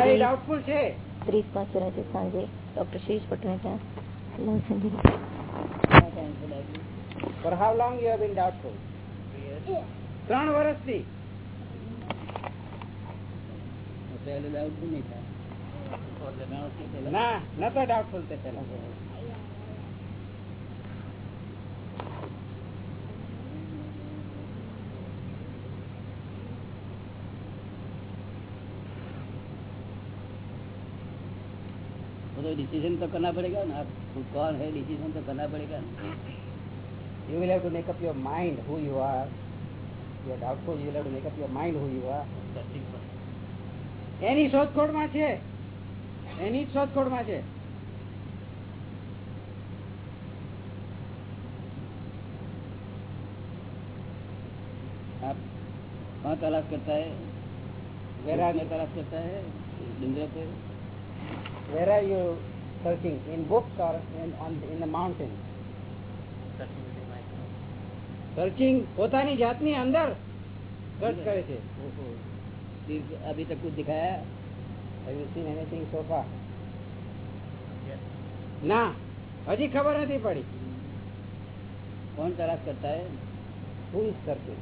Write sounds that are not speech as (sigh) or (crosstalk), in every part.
હા એ ડાઉટફુલ છે ત્રીસ પાંચ છે સાંજે ડોક્ટર શિરીષ પટેલ ત્યાં લવસંધી for how long you have been doubtful ત્રણ વર્ષથી ના નતો ડાઉટફુલ તે પેલા डिसीजन तो करना पड़ेगा ना आप कौन है डिसीजन तो करना पड़ेगा you will have to make up your mind who you are. You are doubtful, you will have to make up your mind who you are. એની શોધખોળમાં છે એની જ શોધખોળમાં છે आप कहाँ तलाश करता है Where are में you, तलाश करता है डूंगरे पे where are you searching? In books or in, on, in the mountain? Searching પોતાની જાતની અંદર સર્ચ કરે છે ओहो। फिर अभी तक कुछ दिखाया Have you seen anything so far? ના હજી ખબર નથી પડી कौन तलाश करता है Who is searching?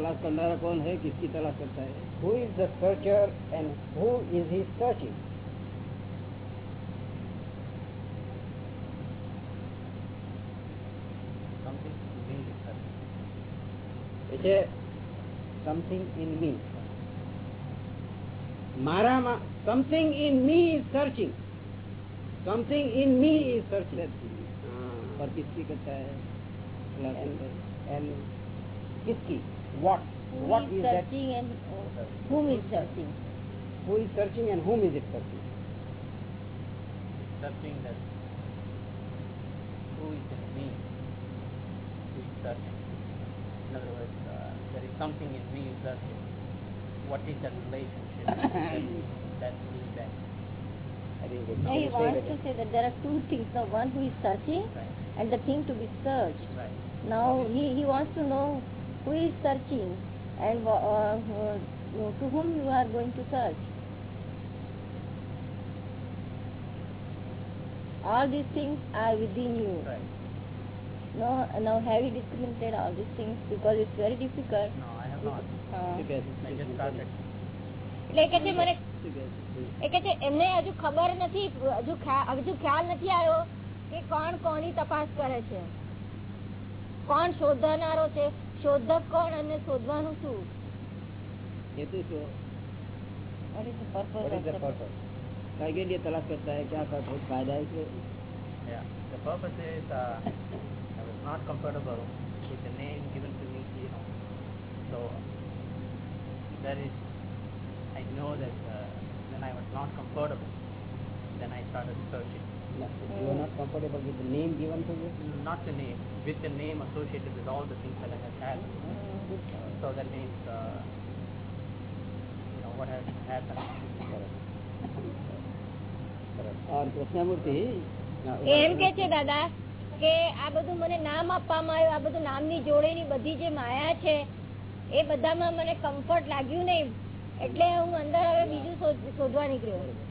तलाश करना कौन है किसकी तलाश करता है Who is the searcher and who is he searching? એ છે something in me. મારામાં something in me is searching. Something in me is searching. और किसकी करता है तलाश And, करता है and किसकी? What? What Who is is that? searching and uh, whom is searching? Who is searching and whom is it searching? searching that who is in me who is searching. In other words, uh, there is something in me searching. What is that relationship (coughs) that, that is that? I think it's No, he wants to say that there are two things. The one who is searching Right. and the thing to be searched. Right. Now he, he wants to know who is searching and uh, to whom you are going to search. All these things are within you. Right. No, now have you discriminated all these things because it's very difficult. No, I have not. Uh, એટલે કોણ શોધનારો છે શોધક કોણ અને શોધવાનું શું હેતુ શું કાંઈ કે તલાશ કરતા હે ક્યાં કા બહુ ફાયદા હે Yeah. The purpose is uh, I was not comfortable with the name given to me, you know. So that is, I know that uh, when I was not comfortable, then I started searching. No, you are not comfortable with the name given to you? Not the name. With the name associated with all the things that I have had. So that means, uh, you know, what has happened. Krishnamurthy એમ કે છે દાદા કે આ બધું મને નામ આપવામાં આવ્યું આ બધું નામની જોડેની બધી જે માયા છે એ બધામાં મને કમ્ફર્ટ લાગ્યું નહીં એટલે હું અંદર હવે બીજું શોધવા નીકળ્યો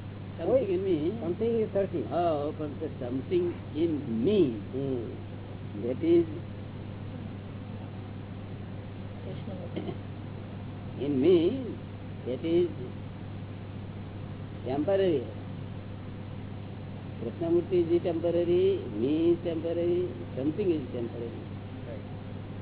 something in me. Something is searching. Oh, but the something in me mm. that is in me that is temporary. Krishnamurti is temporary, me is temporary, something is temporary. Right.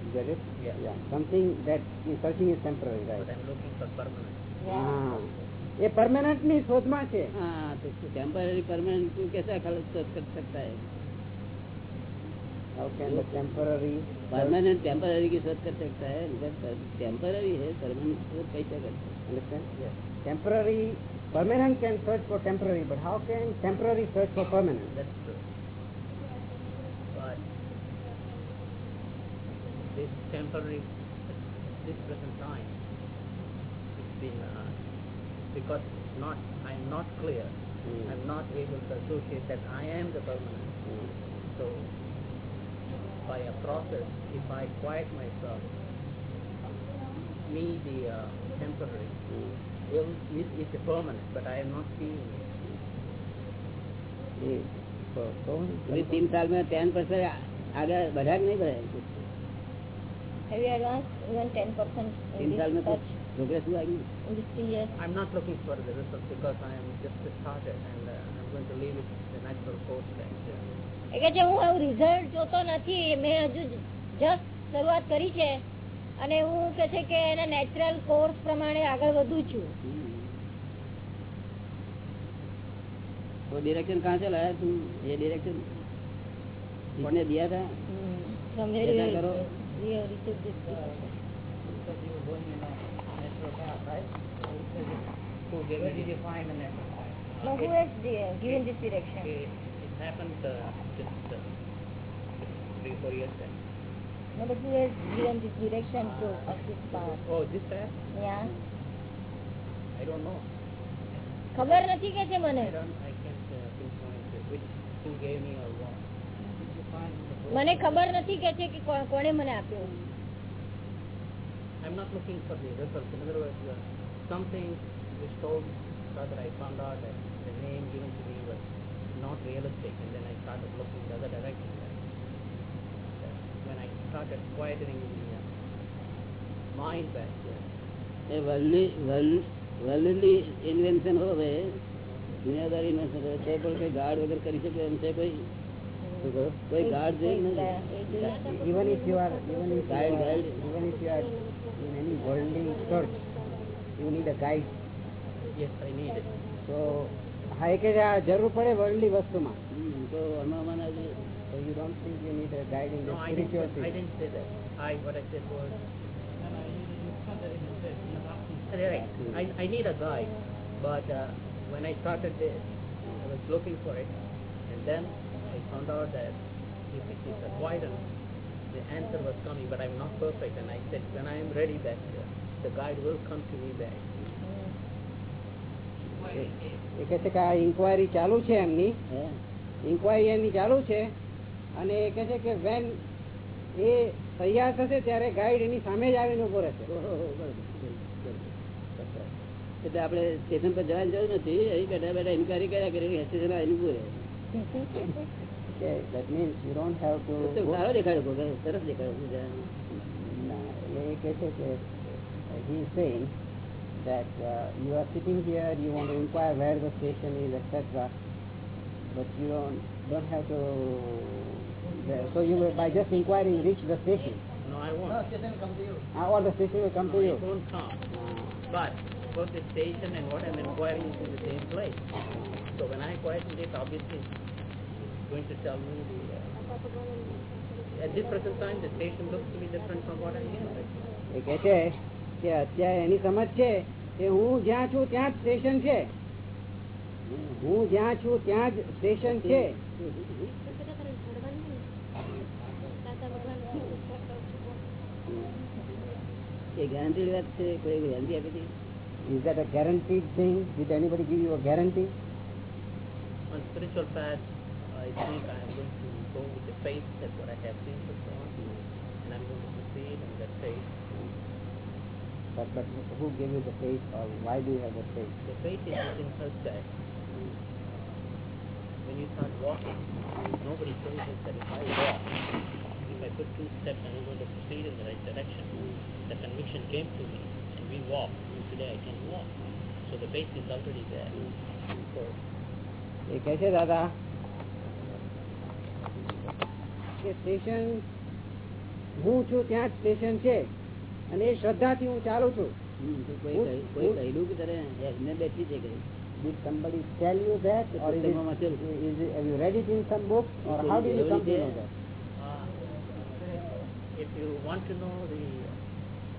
You get it? Yeah. yeah. Something that is searching is temporary, right? But I'm looking for permanent. Yeah. Ah. A permanent ની શોધમાં છે हाँ तो temporary permanent को कैसे खलत कर सकता है How can the temporary permanent temporary की शोध कर सकता है मगर टेम्पररी है परमानेंट शोध कैसे कर सकता understand? Yes. Temporary, permanent can search for temporary, but how can temporary search for permanent? That's true. But this temporary, this present time, it's been uh, because it's not. I am not clear. Mm. I'm not able to associate that I am the permanent. So, by a process, if I quiet myself, me the uh, temporary will is, is the permanent, but I am not feeling it. ये तो तो अभी तीन साल में ten percent आगे बढ़ा कि नहीं बढ़ा Have you advanced even 10% तीन in साल में Progress you are you? Yes. I'm not looking for the result because I am just started and uh, I'm going to leave it the natural course. એ કે છે હું એવું result જોતો નથી મેં હજુ જસ્ટ શરૂઆત કરી છે અને હું કે છે કે એના નેચરલ કોર્સ પ્રમાણે આગળ વધું છું તો ડિરેક્શન કહાં સે લાયા તું એ ડિરેક્શન કોને દિયા થા સમજે real real who said it? Who gave Where did you find the natural path? No, who has the- given this direction? It, it happened uh, just uh, three, four years back. No, but who has given this direction to of this path? Oh, this path? Yeah. I don't know. ખબર નથી કે છે I મને don't. I can't uh, pinpoint uh, which who gave me or what. Did you find the book? મને ખબર નથી કે છે કે કો- કોણે મને આપ્યું I'm not looking for the results. In other words, uh, something which told that I found out that the name given to me was not realistic, and then I started looking the other direction. When I started quietening the uh, mind back here. એ વર્લ્ડની world વર્લ્ડની invention હોવે દુનિયાદાર invention હોવે તો પણ કોઈ guard વગર કરી શકે એમ છે કોઈ કોઈ ગાર્ડ જોઈએ જીવન ઇફ યુ આર જીવન ઇફ ગાઈડ ગાઈડ જીવન if you are guide. even if you are in any worldly search you need a guide yes, I need it. so હા એ કે છે, આ જરૂર પડે વર્લ્ડલી વસ્તુમાં હમ, તો આમાં મને જે so you don't think you need a guide in the No, I didn't. spiritual say- I thing didn't say that. I what I said was. Right. I, I need a guide, but uh, when I started this, I was looking for it, and then I found out that if it is a guidance, the answer was coming, but I'm not perfect, and I said when I am ready, back the guide will come to me back. એ કહે છે કે આ inquiry ચાલુ છે એમની. Inquiry એમની ચાલુ છે અને એ કહે છે કે વેન એ તૈયાર થશે ત્યારે ગાઈડ એની સામે જ આવીને ઊભો રહેશે. એટલે આપણે સ્ટેશન પર જવાની જરૂર નથી. અહીં બેઠા બેઠા ઇન્કવાયરી કર્યા કરી સ્ટેશન આવીને ઉભું રહે. (laughs) કે that means you don't have to તો go- સારો દેખાડ્યો કોકે, સરસ દેખાડ્યો ના, એટલે એ કહે છે કે he is saying that uh, you are sitting here, you want to inquire where the station is, etc. But you don't don't have to. So you will, by just inquiring reach the station. No, I won't. Uh, or the station will come to you. It won't come. But both the station and what I'm inquiring is in the same place. So when I question it, obviously it's going to tell me the. Uh, at this present time, the station looks to be different from what I'm hearing. એ કહે છે કે અત્યારે એની સમજ છે કે હું જ્યાં છું ત્યાં જ સ્ટેશન છે હું જ્યાં છું ત્યાં જ સ્ટેશન છે એ ગેરંટી વાત છે કોઈ ગેરંટી આપી હતી Is that a guaranteed thing? Did anybody give you a guarantee? On spiritual path, I think I'm going to go with the faith that what I have seen so far, and I'm going to proceed on that faith. But, but who gave you the faith, or why do you have the faith? The faith is within herself. When you start walking, nobody tells us that if I walk, if I put two steps, I'm going to proceed in the right direction. The conviction came to me, and we walked. And today I can walk. So the faith is already there. So, hey, कैसे दादा દાદા કે station હું છું ત્યાં જ station છે અને એ શ્રદ્ધાથી હું ચાલું છું હમ, તો કોઈ Who- કહે- કોઈ who- કહેલું કે તારે એમને બેઠી છે કે Did somebody tell you that, or is it, પુસ્તકમાં વાંચેલું? is it, have you read it in some book, or how did you come to know that? Uh, if you want to know the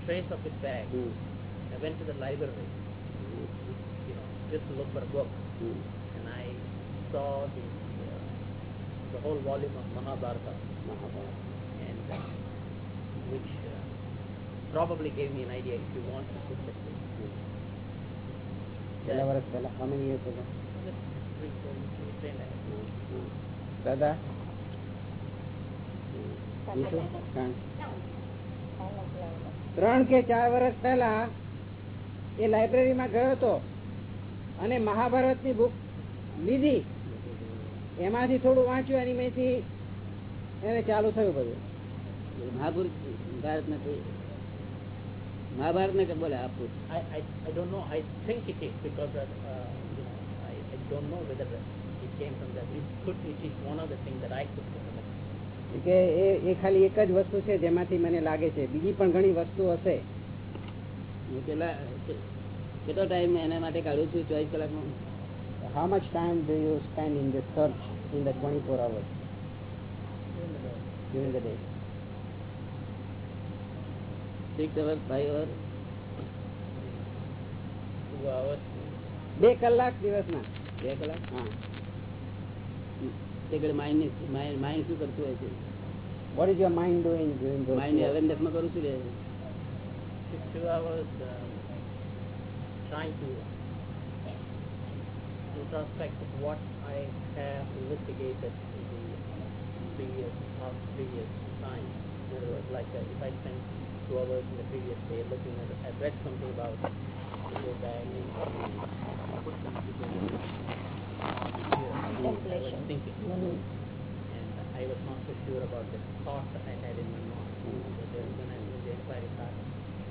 trace of it back, hmm, I went to the library, you know, just to look for a book, hmm. and I saw the uh, the whole volume of Mahabharata, Mahabharata. and uh, which uh, probably gave me an idea if you want to put it. કેટલા school. how many years ago Just three, four, three, three and a half. દાદા બીજું? ત્રણ. ત્રણ કે ચાર વર્ષ પહેલા એ લાઇબ્રેરીમાં ગયો હતો અને મહાભારતની બુક લીધી એમાંથી થોડું વાંચ્યું એની મેથી એને ચાલુ થયું બધું. મહાપુરુષ ભારત નથી મહાભારત ને બોલે આપું I don't know I think one of I could કે એ એ ખાલી એક જ વસ્તુ છે જેમાંથી મને લાગે છે. બીજી પણ ઘણી વસ્તુ હશે. હું કેટલો ટાઈમ એના માટે કાઢું છું? ચોવીસ કલાકનો how much time do you spend in the search in the twenty four hours during the day six hour five hour Two hours. બે કલાક દિવસના બે કલાક હા તે ઘડી માઇન્ડ માઇન્ડ શું કરતું હોય છે what is your mind doing during those mind two hours? અવેરનેસમાં કરું છું રે Six, two hours. Um, trying to introspect what I have investigated in the previous past previous time. In other words, like uh, if I spend two hours in the previous day looking at, I read something about yoga and put them together. Was thinking, and I was not so sure about the thought that I had in my mind. So then when I when the inquiry started,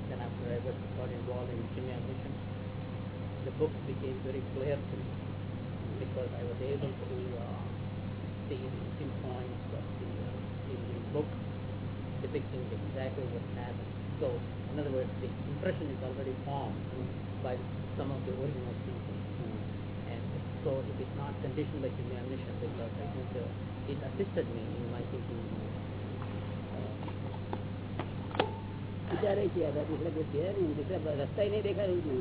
then after I was got involved in Jimmy mission, the book became very clear to me because I was able to uh, the pinpoints of the, uh, in the book depicting exactly what happened. So, in other words, the impression is already formed by some of the original people. And so it is not conditioned by examination because I think uh, it assisted me in my thinking. विचारे किया था पिछला कुछ किया नहीं दूसरा रास्ता ही नहीं देखा उसने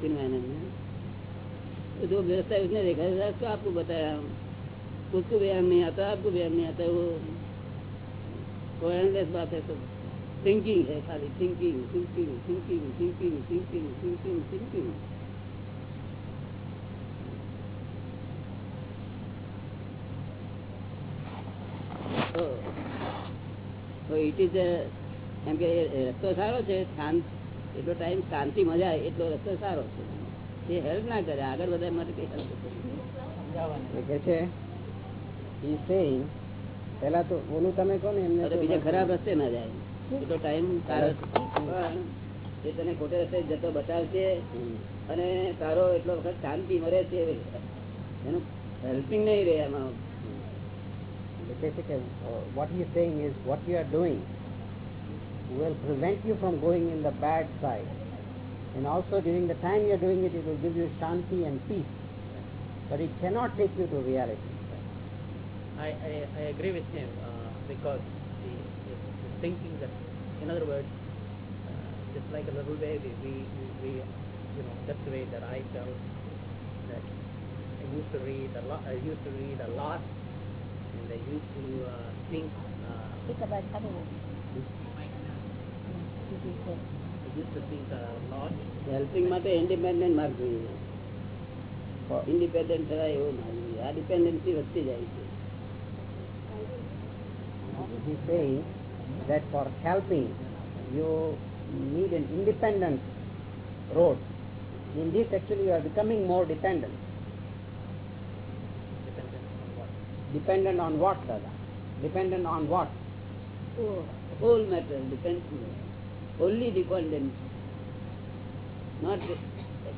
तीन महीने में तो जो व्यवस्था उसको बयान नहीं आता आपको बयान नहीं आता वो कोयरलेस बात है सब थिंकिंग है खाली thinking thinking thinking thinking thinking thinking thinking તો ઇટ ઇઝ એમ કે એ રસ્તો સારો છે શાંત એટલો ટાઈમ શાંતિ મજા આવે એટલો રસ્તો સારો છે એ હેલ્પ ના કરે આગળ વધવા માટે કઈ હેલ્પ એ કે છે he is saying પેલા તો ઓલું તમે કહો ને એમને અરે તો બીજા ખરાબ રસ્તે ના જાય એટલો ટાઈમ સારો છે. પણ એ તને ખોટે રસ્તે જતો બતાવશે હમ. અને તારો એટલો વખત શાંતિ મળે છે એનું હેલ્પિંગ નહીં રહે એમાં એ કહે છે કે what he is saying is what you are doing will prevent you from going in the bad side and also during the time you are doing it it will give you shanti and peace but it cannot take you to reality I, I, I agree with him uh, because the, the, the thinking that, in other words, uh, just like a little baby, we, we, we, you know, that's the way that I felt that I used to read a lot, I used to read a lot and I used to uh, think, uh, એક બાજુ આપો. I used to think a lot. Helping માટે independent માર્ગ જોઈએ independent થવાય એવો માર્ગ જોઈએ આ ડિપેન્ડન્સી વધતી જાય છે he is saying that for helping you need an independent road. In this actually you are becoming more dependent. Dependent on what? Dependent on what, Dada? Dependent on what? Oh, whole matter depends only dependent. Not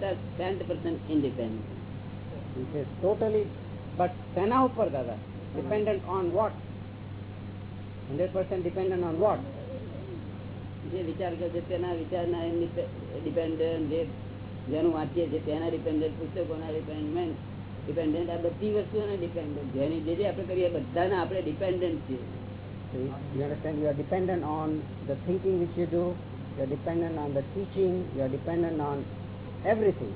that standard percent independent. It is totally but tanau for Dada. Dependent on what? 100% dependent on what? જે વિચાર કરે છે તેના વિચારના dependent જે જેનું વાંચીએ છીએ તેના ડિપેન્ડન્ટ પુસ્તકોના ડિપેન્ડમેન્ટ ડિપેન્ડન્ટ આ બધી વસ્તુઓના ડિપેન્ડન્ટ જેની જે જે આપણે કરીએ બધાના આપણે ડિપેન્ડન્ટ છીએ you understand? You are dependent on the thinking which you do. You are dependent on the teaching. You are dependent on everything.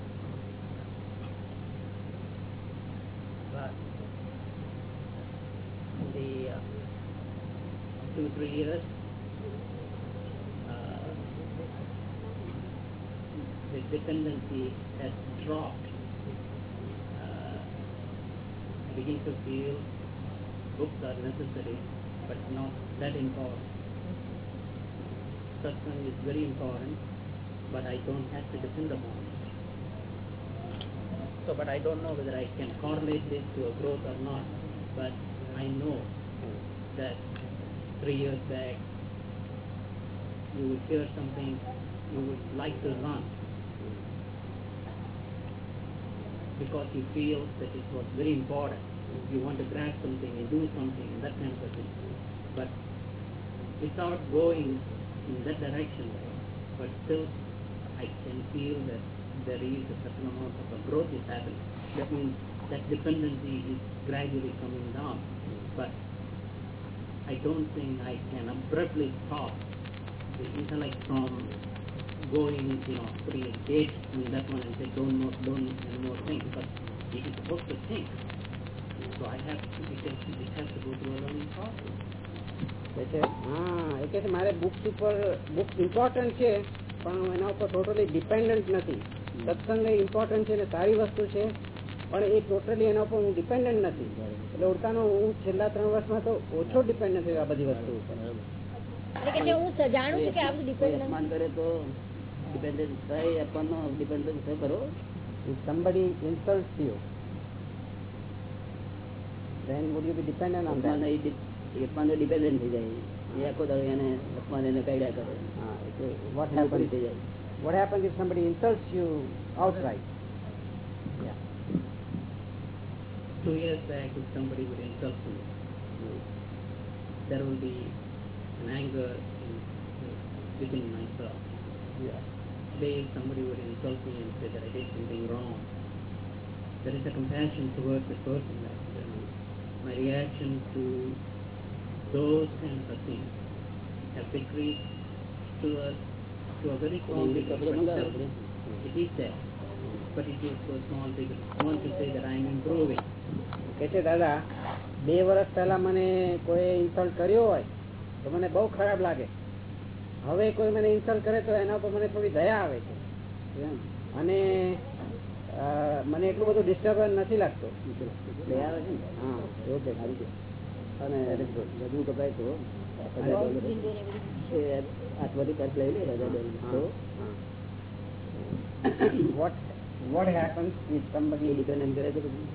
Two, three years, the dependency has dropped. Uh, I begin to feel books are necessary, but not that important. Satsang is very important, but I don't have to depend upon it. So, but I don't know whether I can correlate this to a growth or not. But I know that three years back, you would hear something you would like to run because you feel that it was very important. You want to grasp something and do something and that kind of thing. But without going in that direction, but still I can feel that there is a certain amount of a growth is happening. That means that dependency is gradually coming down. But I don't think I can abruptly stop the intellect from going, you know, putting a gate on that one and say don't more, don't anymore think. But it is supposed to think. So I have to, it has, it has to go through a learning process. કે છે હા એ કે છે મારે books ઉપર books important છે પણ હું એના ઉપર ટોટલી ડિપેન્ડન્ટ નથી સત્સંગ ઇમ્પોર્ટન્ટ છે ને સારી વસ્તુ છે પણ એ ટોટલી એના પર હું ડિપેન્ડન્ટ નથી. એટલે ઉડતાનો હું છેલ્લા ત્રણ વર્ષમાં તો ઓછો ડિપેન્ડન્ટ થયો આ બધી વસ્તુ ઉપર. ડિપેન્ડન્ટ થઈ જાય. એ આખો દાડો એને એને કાઢ્યા કરે. વોટ હેપન થઈ જાય. What happen insult you out right two years back, if somebody would insult you, there will be an anger in, within myself. Yeah. Today, somebody would insult me and say that I did something wrong, there is a compassion towards the person that uh, my reaction to those kinds of things have decreased to a to a very small degree. It is there, but it is a small degree. I want to say that I am improving. કે છે દાદા બે વર્ષ પહેલા મને કોઈ insult કર્યો હોય તો મને બહુ ખરાબ લાગે. હવે કોઈ મને ઇન્સલ્ટ કરે તો એના ઉપર મને થોડી દયા આવે છે. અને મને એટલું બધું ડિસ્ટર્બન્સ નથી લાગતું. દયા આવે છે હા છે. સારી છે. અને બધું કપાય તો તરફ લઈ લે વોટ તો? what what happens if somebody dependent કરે તો બધું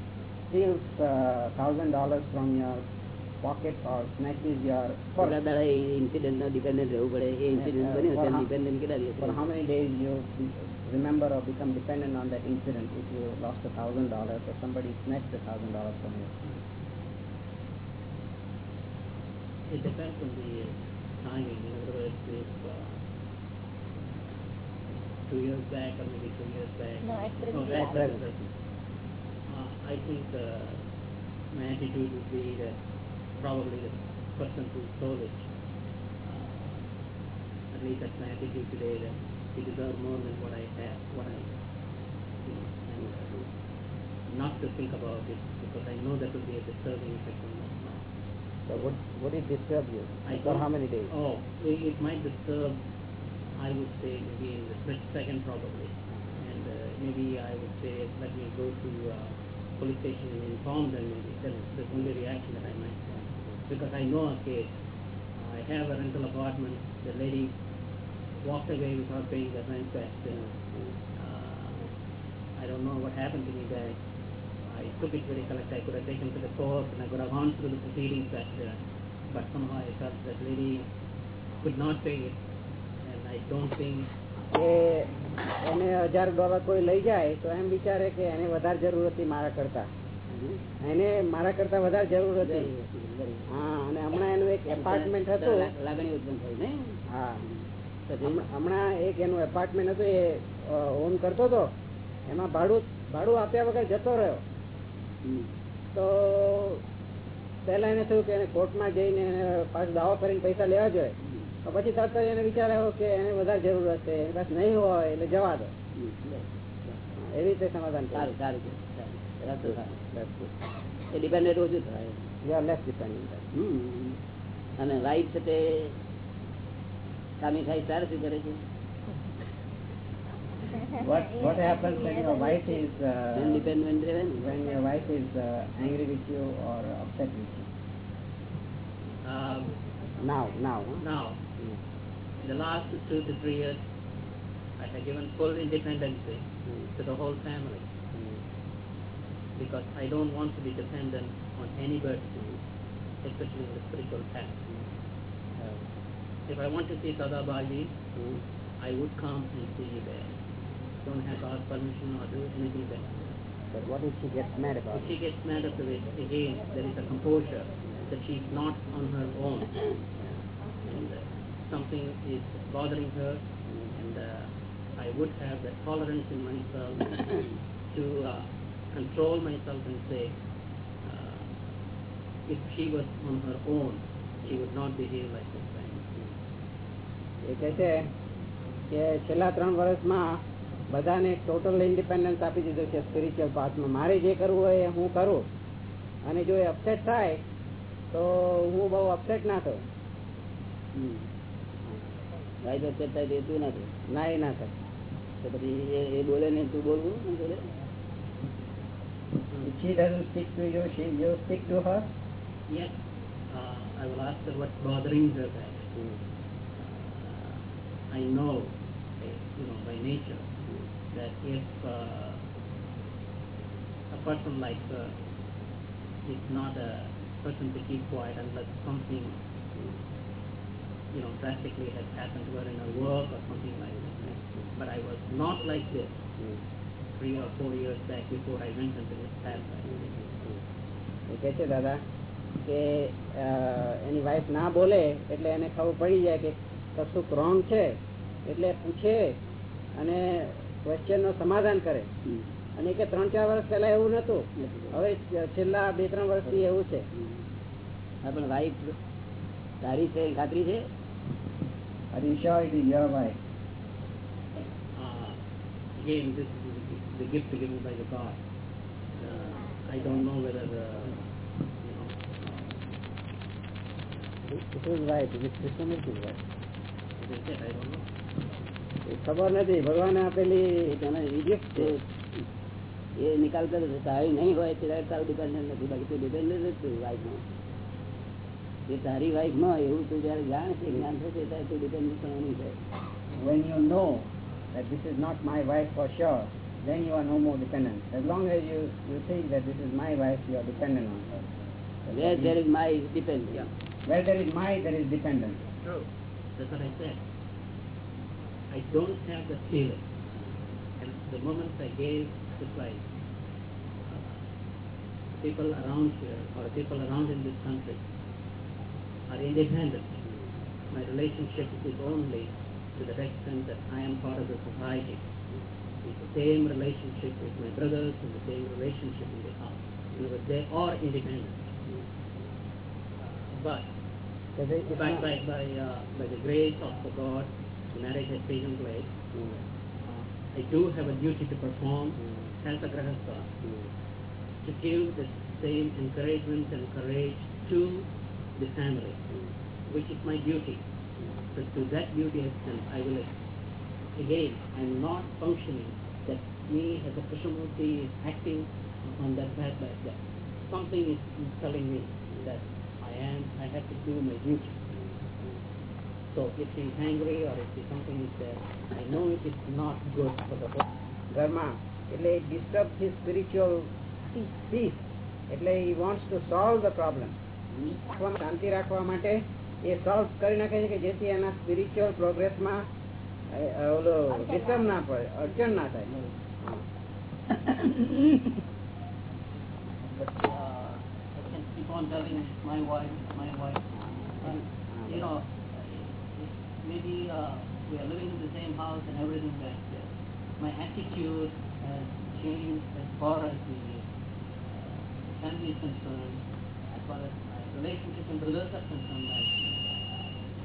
steals uh, thousand dollars from your pocket or snatches your for, થોડા દાડા એ ઇન્સિડન્ટ ડિપેન્ડન્ટ રહેવું પડે એ ઇન્સિડન્ટ બન્યો For ત્યારે how- ડિપેન્ડન્ટ કેટલા દિવસ for how many days you remember or become dependent on that incident if you lost a thousand dollars or somebody snatched a thousand dollars from you It depends on the timing. In other words, if uh, two years back or maybe two years back. No, at present. I think uh, my attitude would be that probably the person who stole it, uh, at least that's my attitude today, that he deserves more than what I have, what I, you know, and uh, not to think about it because I know that will be a disturbing effect on my mind. so would would it disturb you I for how many days Oh, it, it might disturb, I would say maybe in the split second probably. And uh, maybe I would say, let me go to uh, police station and inform them maybe. That is the only reaction that I might have. Because I know a case. I have a rental apartment. The lady walked away without paying the rent back. Uh, I don't know what happened to me there. I took it very correct. I could have taken to the court and I could have gone through the proceedings that, uh, but somehow I felt that lady could not pay it. And I don't think, કે એને હજાર dollar કોઈ લઈ જાય તો એમ વિચારે કે એને વધારે જરૂર હતી મારા કરતા. એને મારા કરતા વધારે જરૂર હતી. હા અને હમણાં એનું એક એપાર્ટમેન્ટ હતું. લાગણી ઉત્પન્ન થઈ ને? હા. હમણાં- એક એનું એપાર્ટમેન્ટ હતું એ ઓન કરતો હતો. એમાં ભાડું ભાડું આપ્યા વગર જતો રહ્યો. તો પહેલા એને થયું કે એને કોર્ટમાં જઈને પાછું દાવો કરીને પૈસા લેવા જોઈએ. પછી તરત જ એને વિચાર આવ્યો કે એને વધારે જરૂર હશે એની પાસે નહીં હોય એટલે જવા દો હમ. એવી રીતે સમાધાન સારું સારું છે સારું. રાસ્તો સારો. એ ડિપેન્ડન્ટ ઓછું થાય યુ આર લેસ ડિપેન્ડન્ટ હમ. અને વાઈફ છે તે કામી થાય ત્યારે શું કરે છે what what happens (laughs) when your wife is uh, independent રહે ને when your wife is uh, angry with you or upset with you Um, now now huh? now, in the last two to three years, I have given full independence Mm. to the whole family Mm. because I don't want to be dependent on anybody, especially in the spiritual path. If I want to see mm. I would come and see you there. Don't have God's permission or do anything there. but what if she gets mad about If it she gets mad at it, again, there is a composure that she's not on her own And uh, something is bothering her, and uh, I would have the tolerance in myself (coughs) to uh, control myself and say, uh, if she was on her own, she would not behave like this. Right? એ કહે છે કે છેલ્લા ત્રણ વર્ષમાં બધાને total independence આપી દીધું છે સ્પિરિચ્યુઅલ પાથમાં મારે જે કરવું હોય એ હું કરું અને જો એ અપસેટ થાય તો હું બહુ અપસેટ ના થયું વાઈફ અપસેટ થાય તો તું ના થાય ના એ ના થાય તો પછી એ- એ બોલે ને તું બોલવું શું બોલે If she doesn't speak to you, she you speak to her. Yes, uh, I will ask her what's bothering her that I know, uh, you know, by nature, that if uh, a person like her is not a person to keep quiet unless something, You know, drastically has happened her in her work or something like that. But I was not like this three or four years back before I went into this છે દાદા કે એની wife ના બોલે એટલે એને ખબર પડી જાય કે કશુંક રોંગ છે એટલે પૂછે અને ક્વેશ્ચનનું સમાધાન કરે અને કે ત્રણ ચાર વર્ષ પહેલા એવું નતું હવે છેલ્લા બે ત્રણ વર્ષથી એવું છે પણ વાઈફ સારી છે ખાતરી છે Are you sure it is your wife? Uh, again, this is the, gift given by the God. Uh, I don't know whether, uh, you know, This is right. This, this one is right. wife. as I said, I don't know. ખબર નથી ભગવાને આપેલી તેના એ નિકાલ કરે છે તારી નહીં હોય ત્યારે તારું ડિપેન્ડન્ટ નથી બાકી તું ડિપેન્ડન્ટ જ છું વાઈફમાં એ તારી વાઈફ ન હોય એવું તું જયારે જાણશે જ્ઞાન થશે ત્યારે તું ડિપેન્ડન્ટ પણ નહીં થાય when you know that this is not my wife for sure, then you are no more dependent. As long as you, you think that this is my wife, you are dependent on her. where there is my dependence Yeah. Where there is my, there is dependence. True. That's what I said. I don't have the feeling. And the moment I gave this life, uh, people around here or people around in this country are independent. My relationship is only to the extent that I am part of the society. It's the same relationship with my brothers and the same relationship with the house. In other words, they are independent. But So they- by, by, by, uh, by the grace of the God, marriage has taken place. Mm, Uh, I do have a duty to perform as a grahastha, mm, to give the same encouragement and courage to the family, which is my duty. But to that duty extent, I will, again, I am not functioning that me as a Krishnamurti is acting on that path like that. Something is telling me that I am, I have to do my duty. So if he is angry or if he something is there, I know it is not good for the whole. ઘરમાં એટલે disturb his spiritual peace એટલે he wants to solve the problem શાંતિ રાખવા માટે એ solve કરી નાખે છે કે જેથી એના સ્પિરિચ્યુઅલ પ્રોગ્રેસમાં ઓલો ડિસ્ટર્બ ના પડે અડચણ ના થાય હા. But uh, I can keep on telling my wife, my wife. And, you know, maybe uh, we are living in the same house and everything that uh, my attitude has changed as far as the uh, family is concerned, as far as my relationship and brothers are concerned.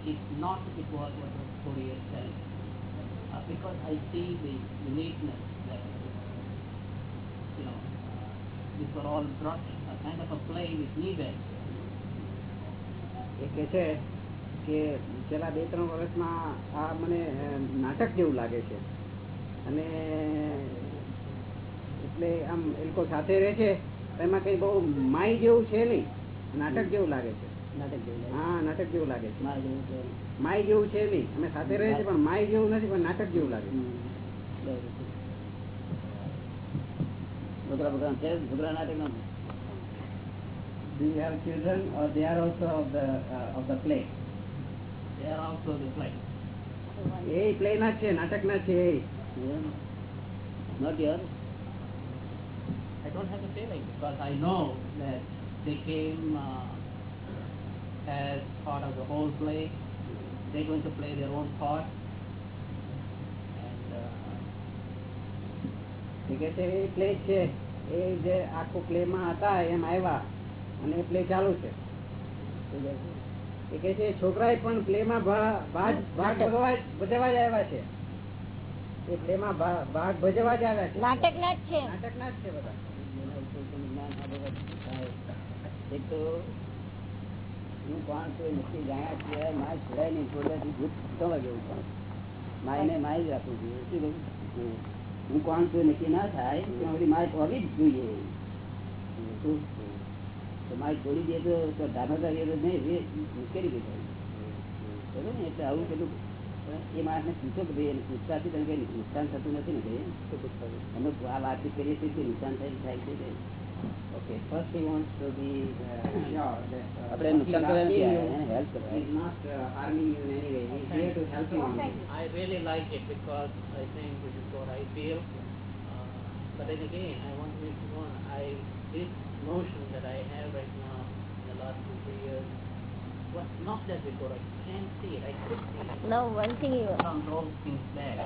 It's not it was what was four years back. Uh, because I see the uniqueness that you know, uh, these were all brought a kind of a play with back. એ કે છે કે છેલ્લા બે ત્રણ વર્ષમાં આ મને નાટક જેવું લાગે છે અને એટલે આમ એ લોકો સાથે રહે છે એમાં કઈ બહુ માય જેવું છે નહીં નાટક જેવું લાગે છે નાટક જેવું લાગે. હા નાટક જેવું લાગે છે મારે જેવું છે. માય જેવું છે નહીં અમે સાથે રહે છે પણ માય જેવું નથી પણ નાટક જેવું લાગે છે હમ. બરાબર છે. છોકરા બોકરા છે છોકરા નાટક નો Do you have children or they are also of the uh, of the play? They are also the play. A play ના જ છે નાટક ના જ છે એ not your I don't have a feeling because I know that they came uh, as part of the whole play. They're going to play their own part. And uh, એ કે છે એ play છે. એ જે આખો પ્લે માં હતા એમ આવ્યા. અને એ પ્લે ચાલુ છે. એ કે છે છોકરાએ પણ પ્લે માં ભાગ ભાગ ભજવા જ આવ્યા છે. એ પ્લે માં ભાગ ભજવા જ આવ્યા છે. નાટક ના જ છે. નાટક ના જ છે બધા જેના ઉપર તમે જ્ઞાન આપો થાય. એક તો હું કોણ છું નક્કી જાણ્યા સિવાય માય છોડાય નહીં છોડવાથી ભૂત તો વાગે પણ માયને માય જ રાખવું જોઈએ શું કહ્યું? હું કોણ છું નક્કી ના થાય ત્યાં સુધી માય હોવી જ જોઈએ. તો માય છોડી દે તો ધારો ધાબા કરીએ તો નહીં મુશ્કેલી થાય બરોબર ને એટલે આવું પેલું એ માણસને પૂછો કે ભાઈ એને પૂછતાથી તને કઈ નુકસાન થતું નથી ને ભાઈ આ વાતચીત કરીએ છીએ નુકસાન થાય થાય છે Okay, first he wants to be uh, sure that uh, આપણે what નુકસાન he's કરવા નથી asking આવ્યા, you એને help કરવા is not uh, harming you in any way. He's here to help you only. I really like it because I think this is what I feel. Uh, but then again, I want to make you know, I this notion that I have right now in the last two three years was not that before. I can see it. I could see it. No, one thing you Some those things back.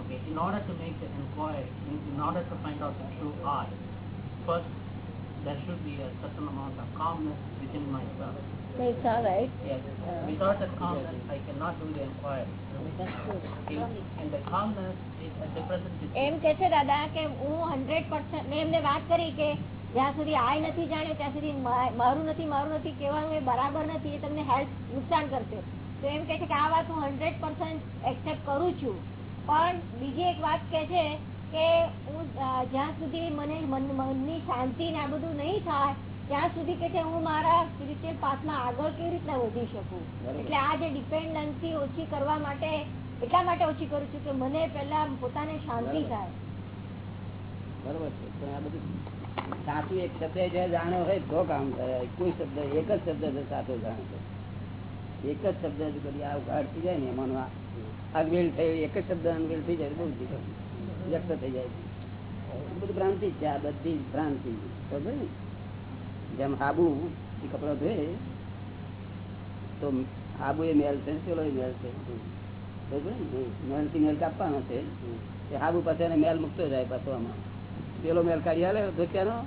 Okay, in order to make the inquiry, in, in order to find out the true I, first there should be a certain amount of calmness within myself. it's all right. Yes. Uh, Without that calmness, I cannot do the inquiry. Okay? And the calmness is at the present એમ કે છે દાદા કે હું hundred percent મેં એમને વાત કરી કે જ્યાં સુધી આય નથી જાણ્યો ત્યાં સુધી મારું નથી મારું નથી કહેવાનું એ બરાબર નથી એ તમને હેલ્થ નુકસાન કરશે તો એમ કે છે કે આ વાત હું હંડ્રેડ પર્સન્ટ એક્સેપ્ટ કરું છું પણ બીજી એક વાત કે છે કે હું જ્યાં સુધી મને મન- મનની શાંતિ ને આ બધું નહીં થાય ત્યાં સુધી કે હું મારા સ્પિરિચ્યુઅલ પાથમાં આગળ કેવી રીતના વધી શકું? એટલે આ જે ડિપેન્ડન્સી ઓછી કરવા માટે એટલા માટે ઓછી કરું છું કે મને પહેલા પોતાને શાંતિ થાય. બરોબર છે. પણ આ બધું સાચું એક શબ્દ જે જાણો હોય તો કામ કરે. કોઈ શબ્દ એક જ શબ્દ જો સાચો જાણે એક જ શબ્દ જો આ જાય ને થયું એક જ શબ્દ અનવેલ થઈ જાય બહુ દીકરો વ્યક્ત થઈ જાય છે. બધું ભ્રાંતિ છે, આ બધી ભ્રાંતિ. બરોબર ને જેમ હાબુ એ કપડા ધોએ, તો હાબુ એ મેલ છે પેલો મેલ છે. મેલથી મેલ કાપવાનો છે. એ હાબુ પાસે મેલ મૂકતો જાય પાછો પેલો મેલ કાઢી હાલે ધોતિયાનો,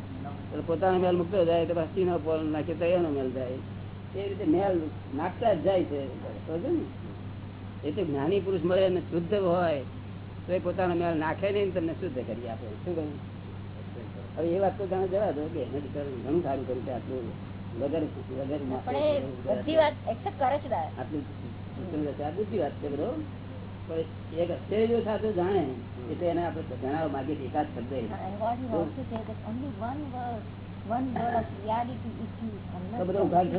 એટલે પોતાનો મેલ મૂકતો જાય, તો પછી નો પોલ નાખે, તો એનો મેલ જાય. એ રીતે મેલ નાખતા જ જાય છે. સમજો ને? એ તો જ્ઞાની પુરુષ મળે અને શુદ્ધ હોય. તો એ પોતાનો મેળ નાખે નહીં તમને શુદ્ધ કરી આપે? શું કહ્યું? હવે એ વાત તો જાણે જવા દો કે ઘણું સારું કર્યું આટલું જાણે એટલે એને આપણે જણાવવા માંગીએ છીએ એકાદ શબ્દ બધો ઉઘાડ